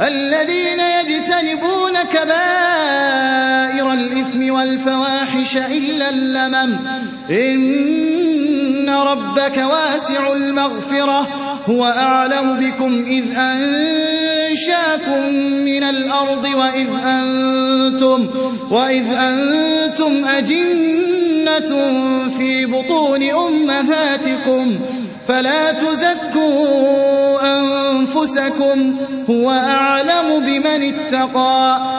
الذين يجتنبون كبائر الإثم والفواحش إلا اللمم. إن ربك واسع المغفرة. هو أعلم بكم إذ أنشاكم من الأرض وإذ أنتم, وإذ أنتم أجنة في بطون أمهاتكم. فلا تزكوا أنفسكم هو أعلم بمن اتقى.